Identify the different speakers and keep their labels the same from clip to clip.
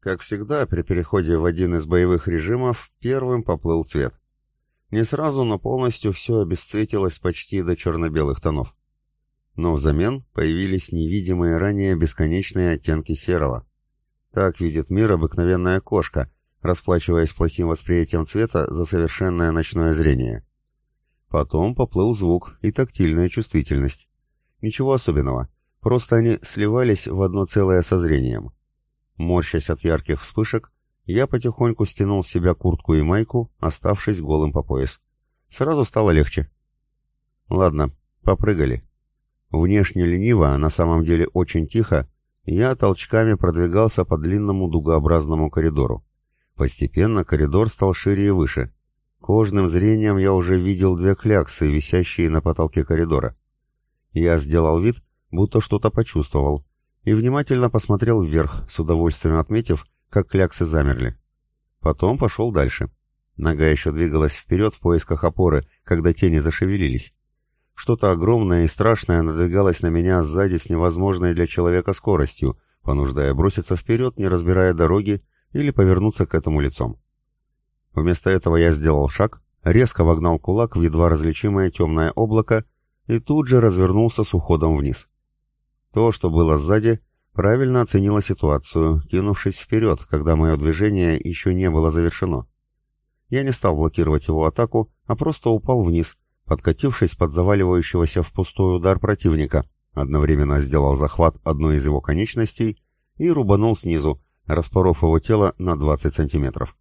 Speaker 1: Как всегда, при переходе в один из боевых режимов первым поплыл цвет. Не сразу, но полностью все обесцветилось почти до черно-белых тонов. Но взамен появились невидимые ранее бесконечные оттенки серого. Так видит мир обыкновенная кошка, расплачиваясь плохим восприятием цвета за совершенное ночное зрение. Потом поплыл звук и тактильная чувствительность. Ничего особенного, просто они сливались в одно целое со зрением. Морщась от ярких вспышек, я потихоньку стянул с себя куртку и майку, оставшись голым по пояс. Сразу стало легче. Ладно, попрыгали. Внешне лениво, а на самом деле очень тихо, я толчками продвигался по длинному дугообразному коридору. Постепенно коридор стал шире и выше. Кожным зрением я уже видел две кляксы, висящие на потолке коридора. Я сделал вид, будто что-то почувствовал, и внимательно посмотрел вверх, с удовольствием отметив, как кляксы замерли. Потом пошел дальше. Нога еще двигалась вперед в поисках опоры, когда тени зашевелились. Что-то огромное и страшное надвигалось на меня сзади с невозможной для человека скоростью, понуждая броситься вперед, не разбирая дороги, или повернуться к этому лицом. Вместо этого я сделал шаг, резко вогнал кулак в едва различимое темное облако и тут же развернулся с уходом вниз. То, что было сзади, правильно оценило ситуацию, кинувшись вперед, когда мое движение еще не было завершено. Я не стал блокировать его атаку, а просто упал вниз, подкатившись под заваливающегося в пустой удар противника, одновременно сделал захват одной из его конечностей и рубанул снизу, распоров его тело на 20 сантиметров.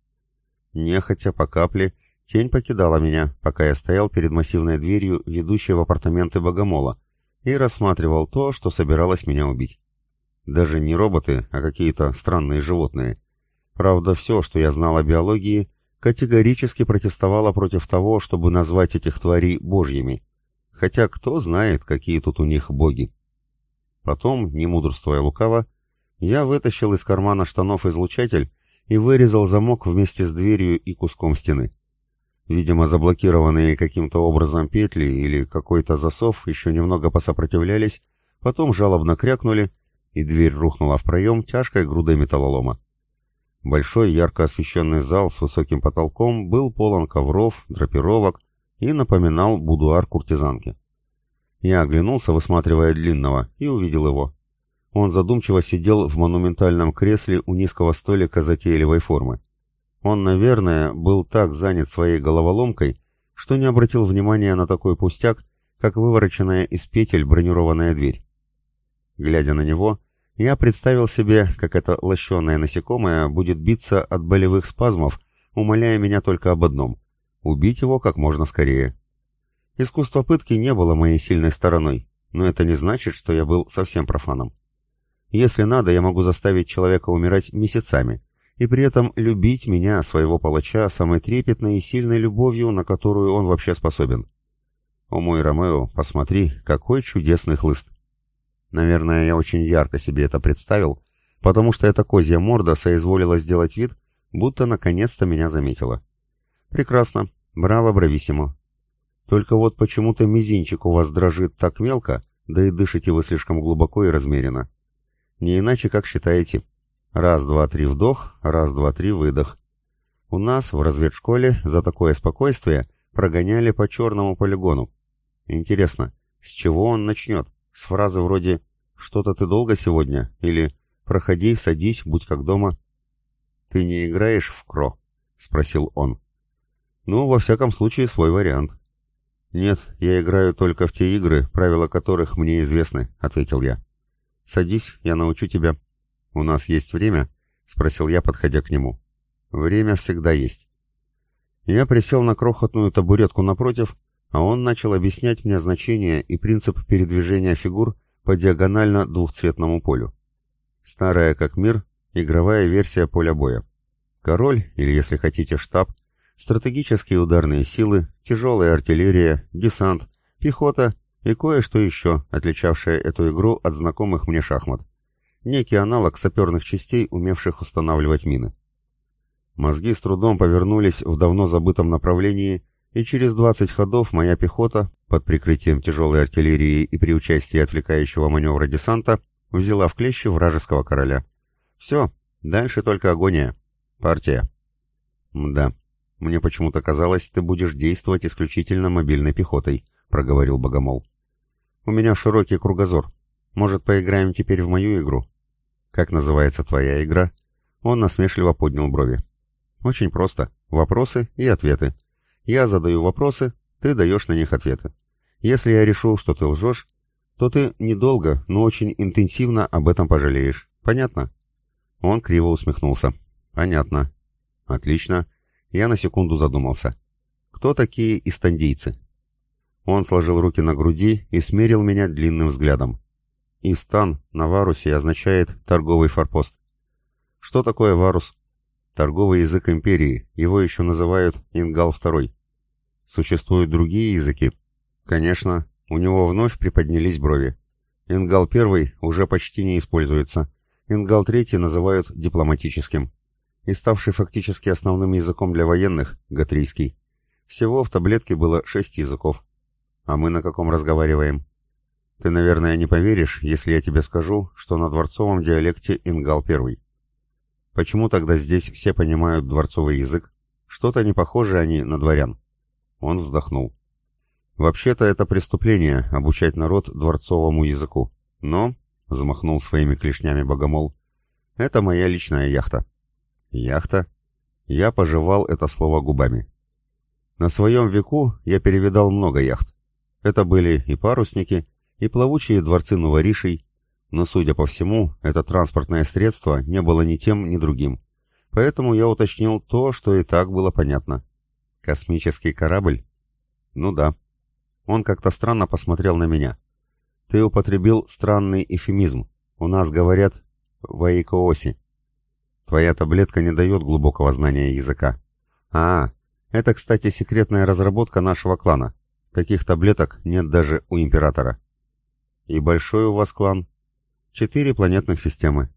Speaker 1: Нехотя по капле, тень покидала меня, пока я стоял перед массивной дверью, ведущей в апартаменты богомола, и рассматривал то, что собиралось меня убить. Даже не роботы, а какие-то странные животные. Правда, все, что я знал о биологии, категорически протестовала против того, чтобы назвать этих тварей божьими. Хотя кто знает, какие тут у них боги. Потом, не мудрствуя лукаво, я вытащил из кармана штанов излучатель и вырезал замок вместе с дверью и куском стены. Видимо, заблокированные каким-то образом петли или какой-то засов еще немного посопротивлялись, потом жалобно крякнули, и дверь рухнула в проем тяжкой грудой металлолома. Большой ярко освещенный зал с высоким потолком был полон ковров, драпировок и напоминал будуар куртизанки. Я оглянулся, высматривая длинного, и увидел его. Он задумчиво сидел в монументальном кресле у низкого столика затейливой формы. Он, наверное, был так занят своей головоломкой, что не обратил внимания на такой пустяк, как вывороченная из петель бронированная дверь. Глядя на него, я представил себе, как это лощеное насекомое будет биться от болевых спазмов, умоляя меня только об одном — убить его как можно скорее. Искусство пытки не было моей сильной стороной, но это не значит, что я был совсем профаном. Если надо, я могу заставить человека умирать месяцами, и при этом любить меня, своего палача, самой трепетной и сильной любовью, на которую он вообще способен. О мой Ромео, посмотри, какой чудесный хлыст. Наверное, я очень ярко себе это представил, потому что эта козья морда соизволила сделать вид, будто наконец-то меня заметила. Прекрасно. Браво, брависсимо. Только вот почему-то мизинчик у вас дрожит так мелко, да и дышите вы слишком глубоко и размеренно. Не иначе, как считаете. Раз, два, три вдох, раз, два, три выдох. У нас в разведшколе за такое спокойствие прогоняли по черному полигону. Интересно, с чего он начнет? С фразы вроде «Что-то ты долго сегодня?» или «Проходи, садись, будь как дома». «Ты не играешь в Кро?» — спросил он. «Ну, во всяком случае, свой вариант». «Нет, я играю только в те игры, правила которых мне известны», — ответил я. «Садись, я научу тебя». «У нас есть время?» — спросил я, подходя к нему. «Время всегда есть». Я присел на крохотную табуретку напротив а он начал объяснять мне значение и принцип передвижения фигур по диагонально двухцветному полю. Старая как мир, игровая версия поля боя. Король, или если хотите штаб, стратегические ударные силы, тяжелая артиллерия, десант, пехота и кое-что еще, отличавшее эту игру от знакомых мне шахмат. Некий аналог саперных частей, умевших устанавливать мины. Мозги с трудом повернулись в давно забытом направлении и через 20 ходов моя пехота, под прикрытием тяжелой артиллерии и при участии отвлекающего маневра десанта, взяла в клещи вражеского короля. Все, Дальше только агония. Партия. Мда. Мне почему-то казалось, ты будешь действовать исключительно мобильной пехотой, проговорил Богомол. У меня широкий кругозор. Может, поиграем теперь в мою игру? Как называется твоя игра? Он насмешливо поднял брови. Очень просто. Вопросы и ответы. Я задаю вопросы, ты даешь на них ответы. Если я решу, что ты лжешь, то ты недолго, но очень интенсивно об этом пожалеешь. Понятно? Он криво усмехнулся. Понятно. Отлично. Я на секунду задумался. Кто такие истандийцы? Он сложил руки на груди и смерил меня длинным взглядом. Истан на Варусе означает «торговый форпост». Что такое Варус? Торговый язык империи, его еще называют Ингал II. Существуют другие языки? Конечно, у него вновь приподнялись брови. Ингал I уже почти не используется. Ингал III называют дипломатическим. И ставший фактически основным языком для военных – гатрийский. Всего в таблетке было шесть языков. А мы на каком разговариваем? Ты, наверное, не поверишь, если я тебе скажу, что на дворцовом диалекте Ингал первый. Почему тогда здесь все понимают дворцовый язык? Что-то не похоже они на дворян. Он вздохнул. Вообще-то это преступление — обучать народ дворцовому языку. Но, — замахнул своими клешнями богомол, — это моя личная яхта. Яхта? Я пожевал это слово губами. На своем веку я перевидал много яхт. Это были и парусники, и плавучие дворцы новоришей, но, судя по всему, это транспортное средство не было ни тем, ни другим. Поэтому я уточнил то, что и так было понятно. Космический корабль? Ну да. Он как-то странно посмотрел на меня. Ты употребил странный эфемизм. У нас говорят «ваикооси». Твоя таблетка не дает глубокого знания языка. А, это, кстати, секретная разработка нашего клана. Таких таблеток нет даже у императора. «И большой у вас клан?» «Четыре планетных системы».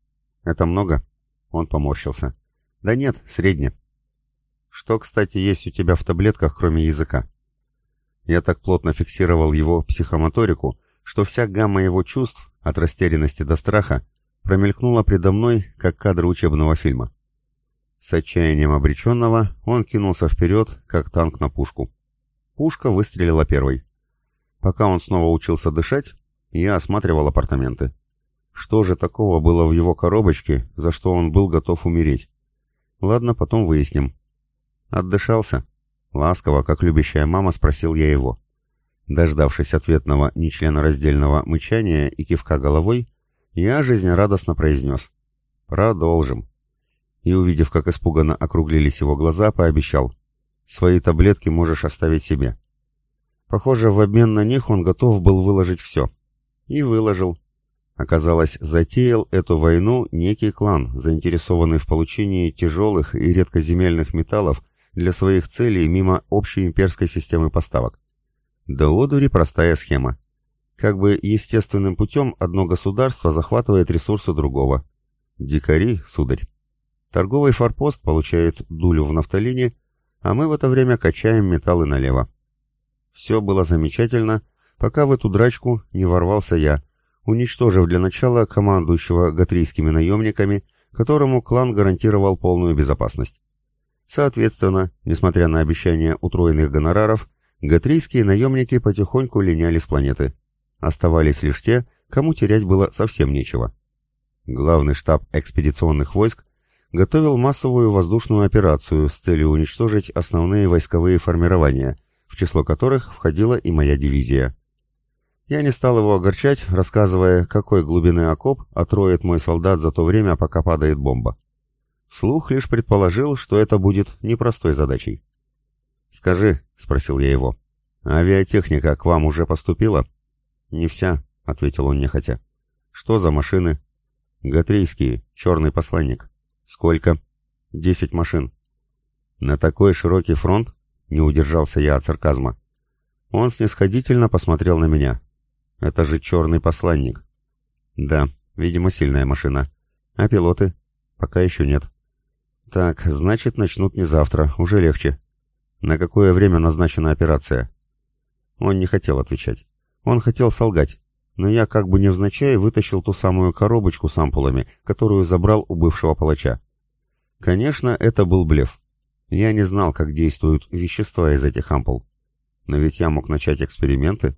Speaker 1: «Это много?» Он поморщился. «Да нет, средне». «Что, кстати, есть у тебя в таблетках, кроме языка?» Я так плотно фиксировал его психомоторику, что вся гамма его чувств, от растерянности до страха, промелькнула предо мной, как кадр учебного фильма. С отчаянием обреченного он кинулся вперед, как танк на пушку. Пушка выстрелила первой. Пока он снова учился дышать, я осматривал апартаменты. Что же такого было в его коробочке, за что он был готов умереть? Ладно, потом выясним. Отдышался? Ласково, как любящая мама, спросил я его. Дождавшись ответного нечленораздельного мычания и кивка головой, я жизнерадостно произнес. «Продолжим». И, увидев, как испуганно округлились его глаза, пообещал. «Свои таблетки можешь оставить себе». Похоже, в обмен на них он готов был выложить все. И выложил. Оказалось, затеял эту войну некий клан, заинтересованный в получении тяжелых и редкоземельных металлов для своих целей мимо общей имперской системы поставок. До одури простая схема. Как бы естественным путем одно государство захватывает ресурсы другого. Дикари, сударь. Торговый форпост получает дулю в нафталине, а мы в это время качаем металлы налево. Все было замечательно, пока в эту драчку не ворвался я, уничтожив для начала командующего гатрийскими наемниками, которому клан гарантировал полную безопасность. Соответственно, несмотря на обещание утроенных гонораров, гатрийские наемники потихоньку линяли с планеты. Оставались лишь те, кому терять было совсем нечего. Главный штаб экспедиционных войск готовил массовую воздушную операцию с целью уничтожить основные войсковые формирования, в число которых входила и моя дивизия. Я не стал его огорчать, рассказывая, какой глубины окоп отроет мой солдат за то время, пока падает бомба. Слух лишь предположил, что это будет непростой задачей. «Скажи», — спросил я его, — «авиатехника к вам уже поступила?» «Не вся», — ответил он нехотя. «Что за машины?» «Гатрийские, черный посланник». «Сколько?» «Десять машин». «На такой широкий фронт?» — не удержался я от сарказма. Он снисходительно посмотрел на меня. Это же черный посланник. Да, видимо, сильная машина. А пилоты? Пока еще нет. Так, значит, начнут не завтра, уже легче. На какое время назначена операция? Он не хотел отвечать. Он хотел солгать. но я как бы невзначай вытащил ту самую коробочку с ампулами, которую забрал у бывшего палача. Конечно, это был блеф. Я не знал, как действуют вещества из этих ампул. Но ведь я мог начать эксперименты.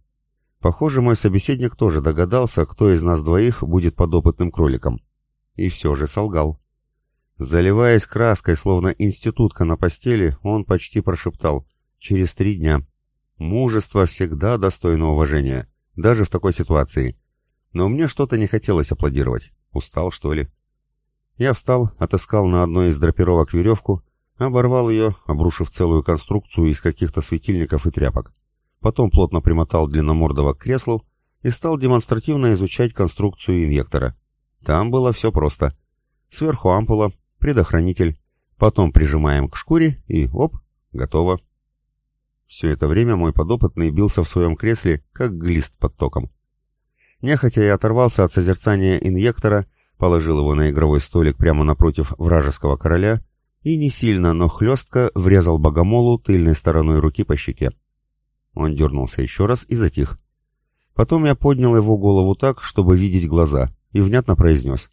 Speaker 1: Похоже, мой собеседник тоже догадался, кто из нас двоих будет подопытным кроликом. И все же солгал. Заливаясь краской, словно институтка на постели, он почти прошептал «Через три дня». Мужество всегда достойно уважения, даже в такой ситуации. Но мне что-то не хотелось аплодировать. Устал, что ли? Я встал, отыскал на одной из драпировок веревку, оборвал ее, обрушив целую конструкцию из каких-то светильников и тряпок. Потом плотно примотал длинномордого к креслу и стал демонстративно изучать конструкцию инъектора. Там было все просто. Сверху ампула, предохранитель, потом прижимаем к шкуре и оп, готово. Все это время мой подопытный бился в своем кресле, как глист под током. Нехотя я оторвался от созерцания инъектора, положил его на игровой столик прямо напротив вражеского короля и не сильно, но хлестко врезал богомолу тыльной стороной руки по щеке. Он дернулся еще раз и затих. Потом я поднял его голову так, чтобы видеть глаза, и внятно произнес.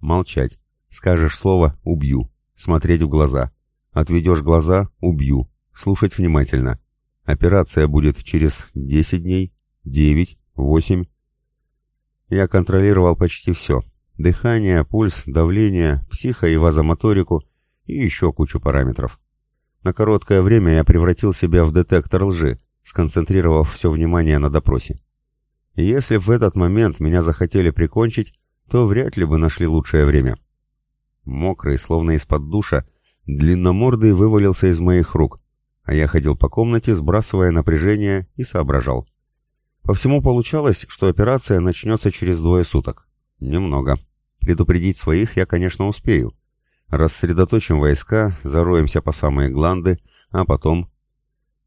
Speaker 1: «Молчать. Скажешь слово — убью. Смотреть в глаза. Отведешь глаза — убью. Слушать внимательно. Операция будет через 10 дней, 9, 8. Я контролировал почти все. Дыхание, пульс, давление, психо- и вазомоторику и еще кучу параметров. На короткое время я превратил себя в детектор лжи, сконцентрировав все внимание на допросе. Если в этот момент меня захотели прикончить, то вряд ли бы нашли лучшее время. Мокрый, словно из-под душа, длинномордый вывалился из моих рук, а я ходил по комнате, сбрасывая напряжение, и соображал. По всему получалось, что операция начнется через двое суток. Немного. Предупредить своих я, конечно, успею. Рассредоточим войска, зароемся по самые гланды, а потом...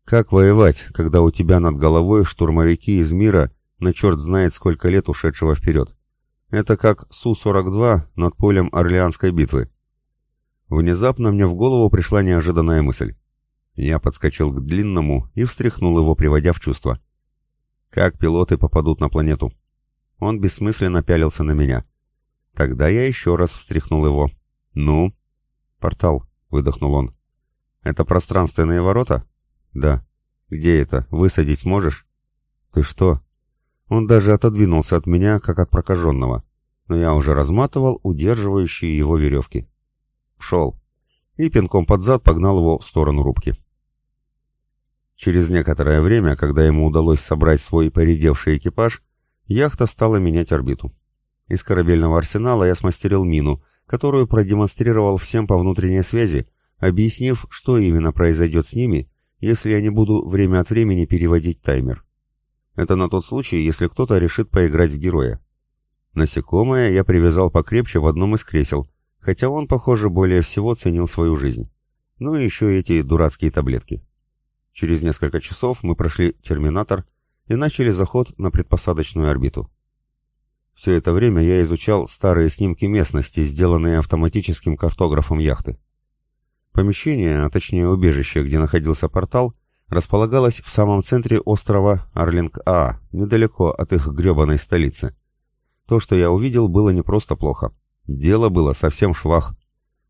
Speaker 1: Как воевать, когда у тебя над головой штурмовики из мира на черт знает сколько лет ушедшего вперед? Это как Су-42 над полем Орлеанской битвы. Внезапно мне в голову пришла неожиданная мысль. Я подскочил к длинному и встряхнул его, приводя в чувство. Как пилоты попадут на планету? Он бессмысленно пялился на меня. Тогда я еще раз встряхнул его. «Ну?» «Портал», — выдохнул он. «Это пространственные ворота?» «Да». «Где это? Высадить сможешь?» «Ты что?» Он даже отодвинулся от меня, как от прокаженного. Но я уже разматывал удерживающие его веревки. «Пшел!» И пинком под зад погнал его в сторону рубки. Через некоторое время, когда ему удалось собрать свой поредевший экипаж, яхта стала менять орбиту. Из корабельного арсенала я смастерил мину, которую продемонстрировал всем по внутренней связи, объяснив, что именно произойдет с ними, если я не буду время от времени переводить таймер. Это на тот случай, если кто-то решит поиграть в героя. Насекомое я привязал покрепче в одном из кресел, хотя он, похоже, более всего ценил свою жизнь. Ну и еще эти дурацкие таблетки. Через несколько часов мы прошли терминатор и начали заход на предпосадочную орбиту. Все это время я изучал старые снимки местности, сделанные автоматическим картографом яхты. Помещение, а точнее убежище, где находился портал, располагалось в самом центре острова Арлинг-А, недалеко от их гребаной столицы. То, что я увидел, было не просто плохо. Дело было совсем швах.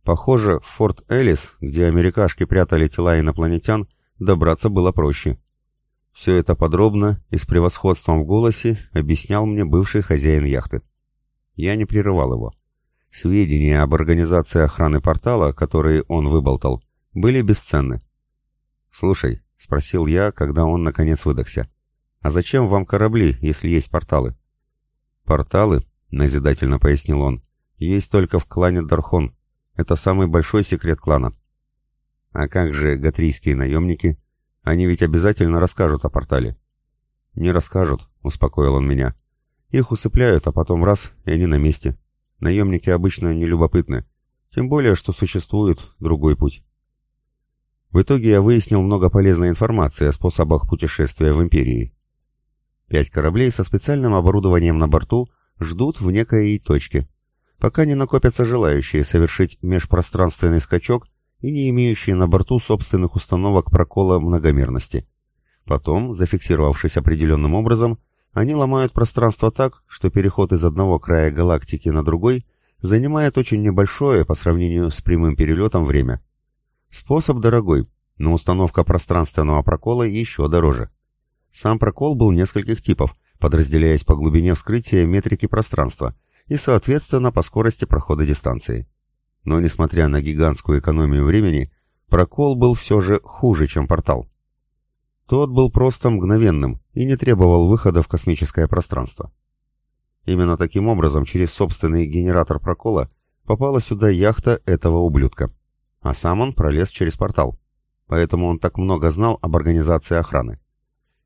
Speaker 1: Похоже, в Форт Элис, где америкашки прятали тела инопланетян, добраться было проще. Все это подробно и с превосходством в голосе объяснял мне бывший хозяин яхты. Я не прерывал его. Сведения об организации охраны портала, которые он выболтал, были бесценны. «Слушай», — спросил я, когда он наконец выдохся, — «а зачем вам корабли, если есть порталы?» «Порталы», — назидательно пояснил он, — «есть только в клане Дархон. Это самый большой секрет клана. А как же гатрийские наемники? Они ведь обязательно расскажут о портале. Не расскажут, успокоил он меня. Их усыпляют, а потом раз, и они на месте. Наемники обычно не любопытны. Тем более, что существует другой путь. В итоге я выяснил много полезной информации о способах путешествия в Империи. Пять кораблей со специальным оборудованием на борту ждут в некой точке, пока не накопятся желающие совершить межпространственный скачок и не имеющие на борту собственных установок прокола многомерности. Потом, зафиксировавшись определенным образом, Они ломают пространство так, что переход из одного края галактики на другой занимает очень небольшое по сравнению с прямым перелетом время. Способ дорогой, но установка пространственного прокола еще дороже. Сам прокол был нескольких типов, подразделяясь по глубине вскрытия метрики пространства и, соответственно, по скорости прохода дистанции. Но, несмотря на гигантскую экономию времени, прокол был все же хуже, чем портал. Тот был просто мгновенным и не требовал выхода в космическое пространство. Именно таким образом через собственный генератор прокола попала сюда яхта этого ублюдка. А сам он пролез через портал. Поэтому он так много знал об организации охраны.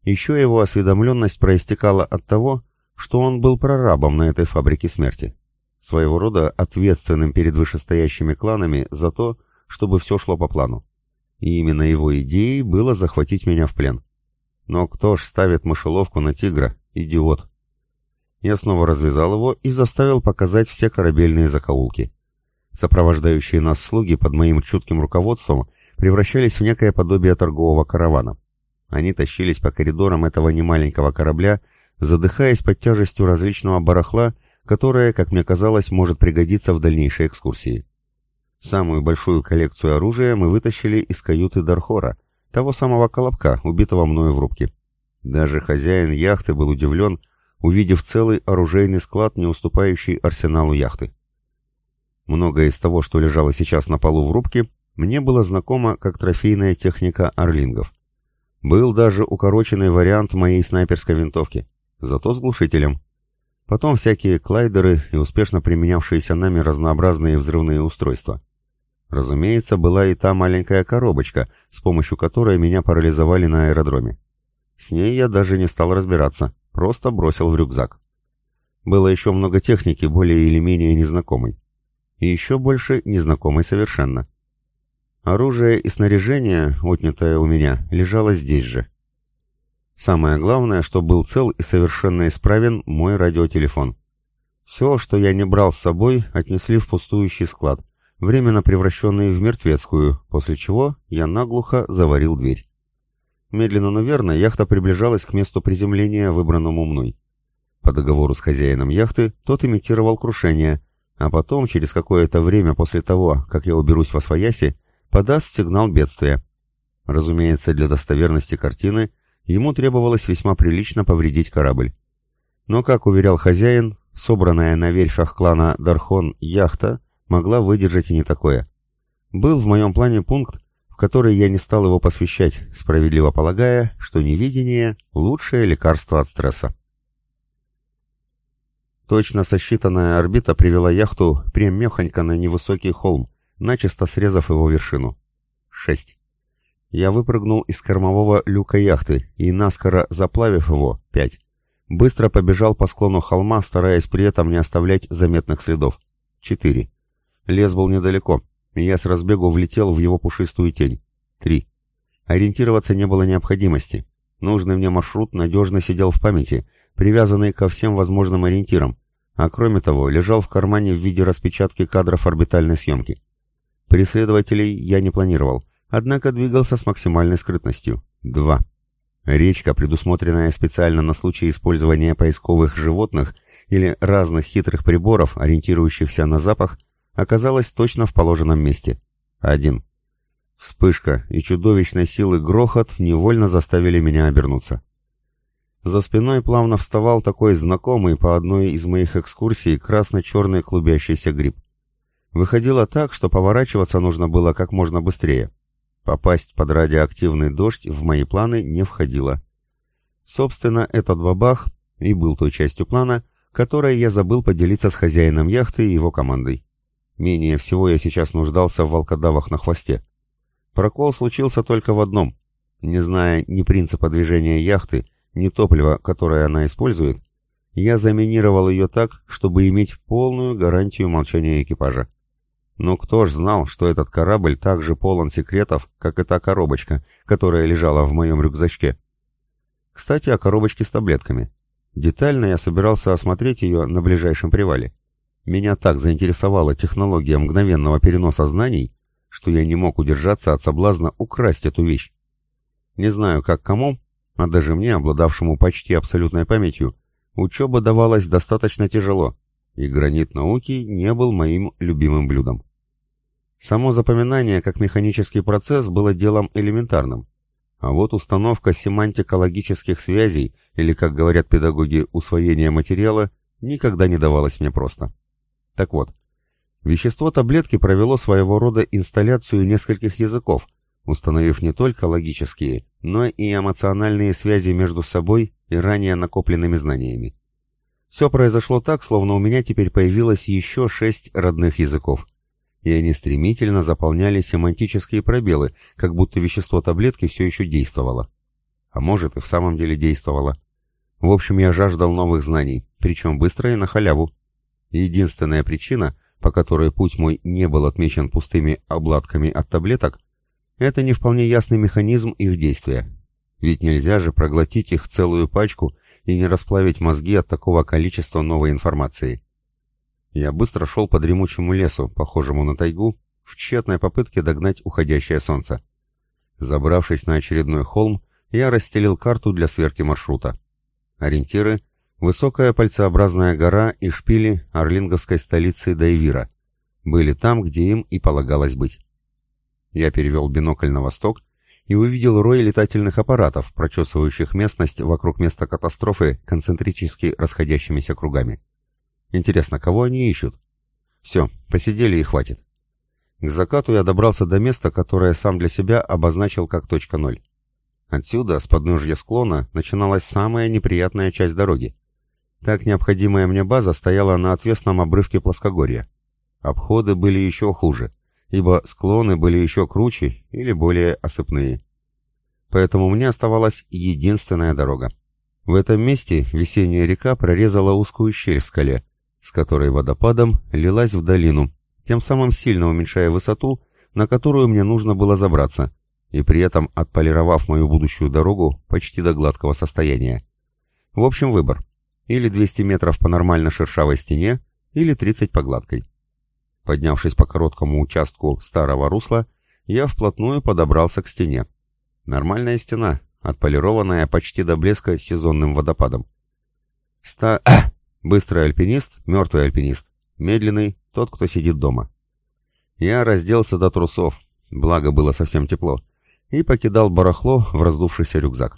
Speaker 1: Еще его осведомленность проистекала от того, что он был прорабом на этой фабрике смерти. Своего рода ответственным перед вышестоящими кланами за то, чтобы все шло по плану. И именно его идеей было захватить меня в плен. Но кто ж ставит мышеловку на тигра? Идиот. Я снова развязал его и заставил показать все корабельные закоулки. Сопровождающие нас слуги под моим чутким руководством превращались в некое подобие торгового каравана. Они тащились по коридорам этого немаленького корабля, задыхаясь под тяжестью различного барахла, которое, как мне казалось, может пригодиться в дальнейшей экскурсии. Самую большую коллекцию оружия мы вытащили из каюты Дархора, того самого колобка, убитого мною в рубке. Даже хозяин яхты был удивлен, увидев целый оружейный склад, не уступающий арсеналу яхты. Многое из того, что лежало сейчас на полу в рубке, мне было знакомо как трофейная техника орлингов. Был даже укороченный вариант моей снайперской винтовки, зато с глушителем. Потом всякие клайдеры и успешно применявшиеся нами разнообразные взрывные устройства. Разумеется, была и та маленькая коробочка, с помощью которой меня парализовали на аэродроме. С ней я даже не стал разбираться, просто бросил в рюкзак. Было еще много техники, более или менее незнакомой. И еще больше незнакомой совершенно. Оружие и снаряжение, отнятое у меня, лежало здесь же. Самое главное, что был цел и совершенно исправен мой радиотелефон. Все, что я не брал с собой, отнесли в пустующий склад — временно превращенный в мертвецкую, после чего я наглухо заварил дверь. Медленно, но верно, яхта приближалась к месту приземления, выбранному мной. По договору с хозяином яхты тот имитировал крушение, а потом, через какое-то время после того, как я уберусь во свояси, подаст сигнал бедствия. Разумеется, для достоверности картины ему требовалось весьма прилично повредить корабль. Но, как уверял хозяин, собранная на верфях клана Дархон яхта могла выдержать и не такое. Был в моем плане пункт, в который я не стал его посвящать, справедливо полагая, что невидение – лучшее лекарство от стресса. Точно сосчитанная орбита привела яхту прямехонько на невысокий холм, начисто срезав его вершину. 6. Я выпрыгнул из кормового люка яхты и, наскоро заплавив его, 5. Быстро побежал по склону холма, стараясь при этом не оставлять заметных следов. 4. Лес был недалеко, и я с разбегу влетел в его пушистую тень. Три. Ориентироваться не было необходимости. Нужный мне маршрут надежно сидел в памяти, привязанный ко всем возможным ориентирам, а кроме того лежал в кармане в виде распечатки кадров орбитальной съемки. Преследователей я не планировал, однако двигался с максимальной скрытностью. Два. Речка, предусмотренная специально на случай использования поисковых животных или разных хитрых приборов, ориентирующихся на запах, оказалась точно в положенном месте. Один. Вспышка и чудовищной силы грохот невольно заставили меня обернуться. За спиной плавно вставал такой знакомый по одной из моих экскурсий красно-черный клубящийся гриб. Выходило так, что поворачиваться нужно было как можно быстрее. Попасть под радиоактивный дождь в мои планы не входило. Собственно, этот бабах и был той частью плана, которой я забыл поделиться с хозяином яхты и его командой. Менее всего я сейчас нуждался в волкодавах на хвосте. Прокол случился только в одном. Не зная ни принципа движения яхты, ни топлива, которое она использует, я заминировал ее так, чтобы иметь полную гарантию молчания экипажа. Но кто ж знал, что этот корабль так же полон секретов, как и та коробочка, которая лежала в моем рюкзачке. Кстати, о коробочке с таблетками. Детально я собирался осмотреть ее на ближайшем привале. Меня так заинтересовала технология мгновенного переноса знаний, что я не мог удержаться от соблазна украсть эту вещь. Не знаю, как кому, а даже мне, обладавшему почти абсолютной памятью, учеба давалась достаточно тяжело, и гранит науки не был моим любимым блюдом. Само запоминание как механический процесс было делом элементарным, а вот установка семантико-логических связей, или, как говорят педагоги, усвоение материала, никогда не давалось мне просто. Так вот, вещество таблетки провело своего рода инсталляцию нескольких языков, установив не только логические, но и эмоциональные связи между собой и ранее накопленными знаниями. Все произошло так, словно у меня теперь появилось еще шесть родных языков. И они стремительно заполняли семантические пробелы, как будто вещество таблетки все еще действовало. А может и в самом деле действовало. В общем, я жаждал новых знаний, причем быстро и на халяву. Единственная причина, по которой путь мой не был отмечен пустыми обладками от таблеток, это не вполне ясный механизм их действия. Ведь нельзя же проглотить их целую пачку и не расплавить мозги от такого количества новой информации. Я быстро шел по дремучему лесу, похожему на тайгу, в тщетной попытке догнать уходящее солнце. Забравшись на очередной холм, я расстелил карту для сверки маршрута. Ориентиры — высокая пальцеобразная гора и шпили орлинговской столицы Дайвира. Были там, где им и полагалось быть. Я перевел бинокль на восток и увидел рой летательных аппаратов, прочесывающих местность вокруг места катастрофы концентрически расходящимися кругами. Интересно, кого они ищут? Все, посидели и хватит. К закату я добрался до места, которое сам для себя обозначил как точка ноль. Отсюда, с подножья склона, начиналась самая неприятная часть дороги. Так необходимая мне база стояла на отвесном обрывке плоскогорья. Обходы были еще хуже — ибо склоны были еще круче или более осыпные. Поэтому мне оставалась единственная дорога. В этом месте весенняя река прорезала узкую щель в скале, с которой водопадом лилась в долину, тем самым сильно уменьшая высоту, на которую мне нужно было забраться, и при этом отполировав мою будущую дорогу почти до гладкого состояния. В общем, выбор. Или 200 метров по нормально шершавой стене, или 30 по гладкой. Поднявшись по короткому участку старого русла, я вплотную подобрался к стене. Нормальная стена, отполированная почти до блеска сезонным водопадом. Ста... Быстрый альпинист, мертвый альпинист. Медленный, тот, кто сидит дома. Я разделся до трусов, благо было совсем тепло, и покидал барахло в раздувшийся рюкзак.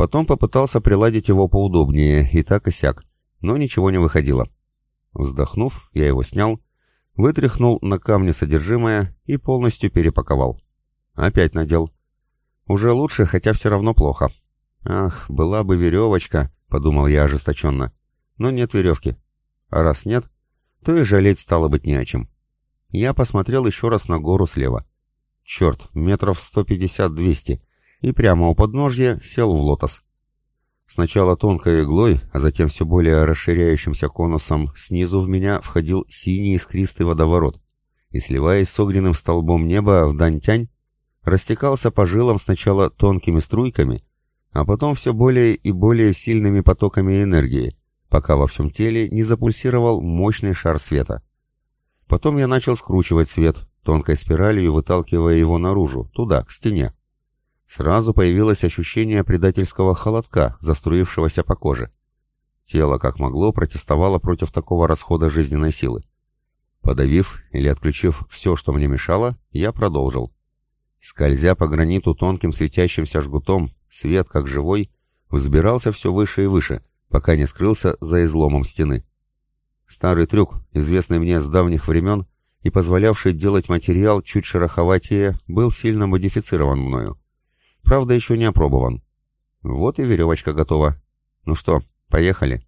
Speaker 1: Потом попытался приладить его поудобнее, и так и сяк, но ничего не выходило. Вздохнув, я его снял, вытряхнул на камни содержимое и полностью перепаковал. Опять надел. Уже лучше, хотя все равно плохо. Ах, была бы веревочка, подумал я ожесточенно. Но нет веревки. А раз нет, то и жалеть стало быть не о чем. Я посмотрел еще раз на гору слева. Черт, метров сто пятьдесят-двести. И прямо у подножья сел в лотос. Сначала тонкой иглой, а затем все более расширяющимся конусом снизу в меня входил синий искристый водоворот, и, сливаясь с огненным столбом неба в Дантянь, растекался по жилам сначала тонкими струйками, а потом все более и более сильными потоками энергии, пока во всем теле не запульсировал мощный шар света. Потом я начал скручивать свет, тонкой спиралью выталкивая его наружу, туда, к стене. Сразу появилось ощущение предательского холодка, заструившегося по коже. Тело, как могло, протестовало против такого расхода жизненной силы. Подавив или отключив все, что мне мешало, я продолжил. Скользя по граниту тонким светящимся жгутом, свет, как живой, взбирался все выше и выше, пока не скрылся за изломом стены. Старый трюк, известный мне с давних времен и позволявший делать материал чуть шероховатее, был сильно модифицирован мною. Правда, еще не опробован. Вот и веревочка готова. Ну что, поехали.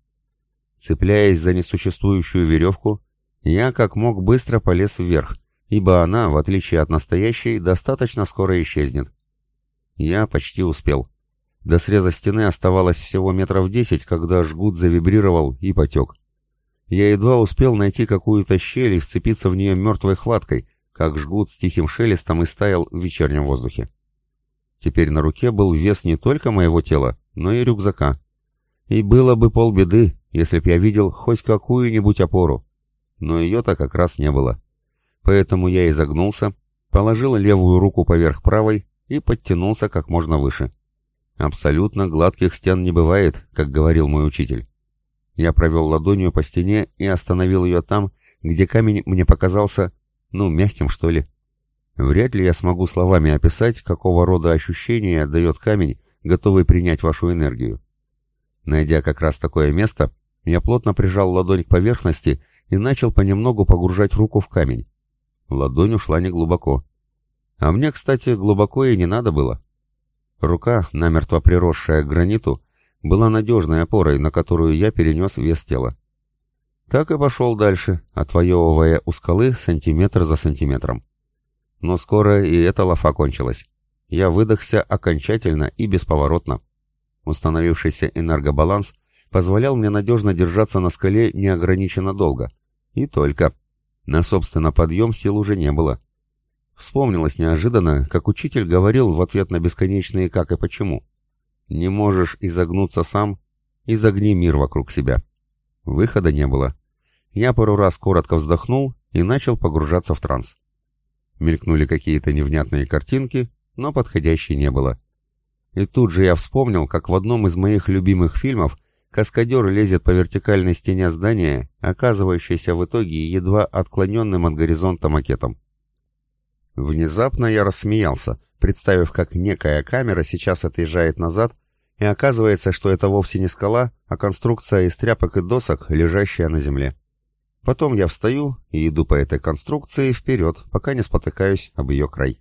Speaker 1: Цепляясь за несуществующую веревку, я как мог быстро полез вверх, ибо она, в отличие от настоящей, достаточно скоро исчезнет. Я почти успел. До среза стены оставалось всего метров десять, когда жгут завибрировал и потек. Я едва успел найти какую-то щель и вцепиться в нее мертвой хваткой, как жгут с тихим шелестом и стаял в вечернем воздухе. Теперь на руке был вес не только моего тела, но и рюкзака. И было бы полбеды, если б я видел хоть какую-нибудь опору. Но ее-то как раз не было. Поэтому я изогнулся, положил левую руку поверх правой и подтянулся как можно выше. Абсолютно гладких стен не бывает, как говорил мой учитель. Я провел ладонью по стене и остановил ее там, где камень мне показался, ну, мягким, что ли. Вряд ли я смогу словами описать, какого рода ощущения дает камень, готовый принять вашу энергию. Найдя как раз такое место, я плотно прижал ладонь к поверхности и начал понемногу погружать руку в камень. Ладонь ушла не глубоко. А мне, кстати, глубоко и не надо было. Рука, намертво приросшая к граниту, была надежной опорой, на которую я перенес вес тела. Так и пошел дальше, отвоевывая у скалы сантиметр за сантиметром. Но скоро и эта лафа кончилась. Я выдохся окончательно и бесповоротно. Установившийся энергобаланс позволял мне надежно держаться на скале неограниченно долго. И только. На собственно подъем сил уже не было. Вспомнилось неожиданно, как учитель говорил в ответ на бесконечные «как» и «почему». «Не можешь изогнуться сам, изогни мир вокруг себя». Выхода не было. Я пару раз коротко вздохнул и начал погружаться в транс. Мелькнули какие-то невнятные картинки, но подходящей не было. И тут же я вспомнил, как в одном из моих любимых фильмов каскадер лезет по вертикальной стене здания, оказывающейся в итоге едва отклоненным от горизонта макетом. Внезапно я рассмеялся, представив, как некая камера сейчас отъезжает назад, и оказывается, что это вовсе не скала, а конструкция из тряпок и досок, лежащая на земле. Потом я встаю и иду по этой конструкции вперед, пока не спотыкаюсь об ее край.